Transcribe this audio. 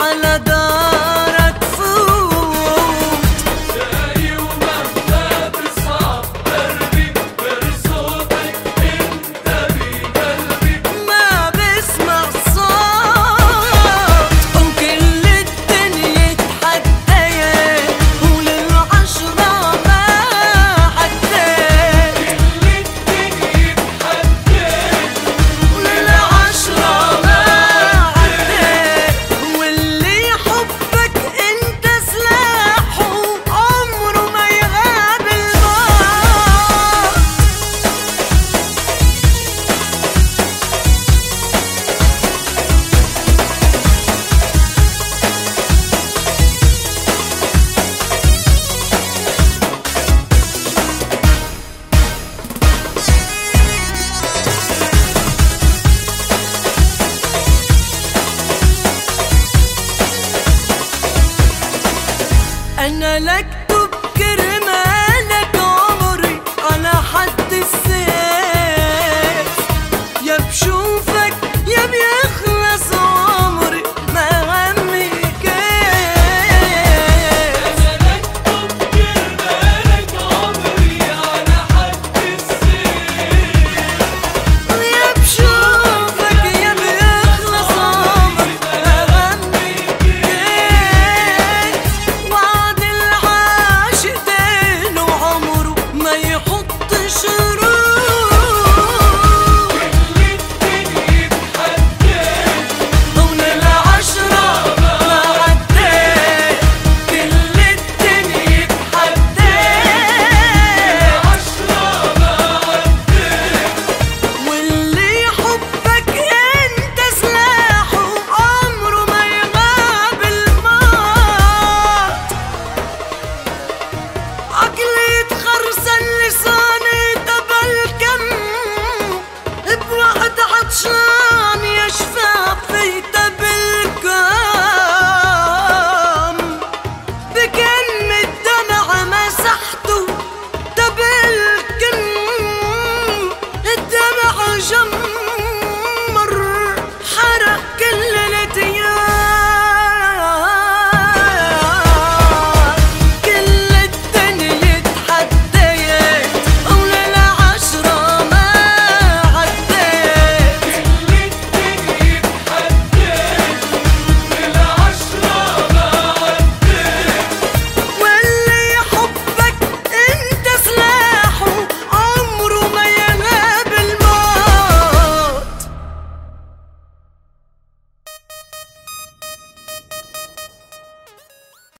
على फलक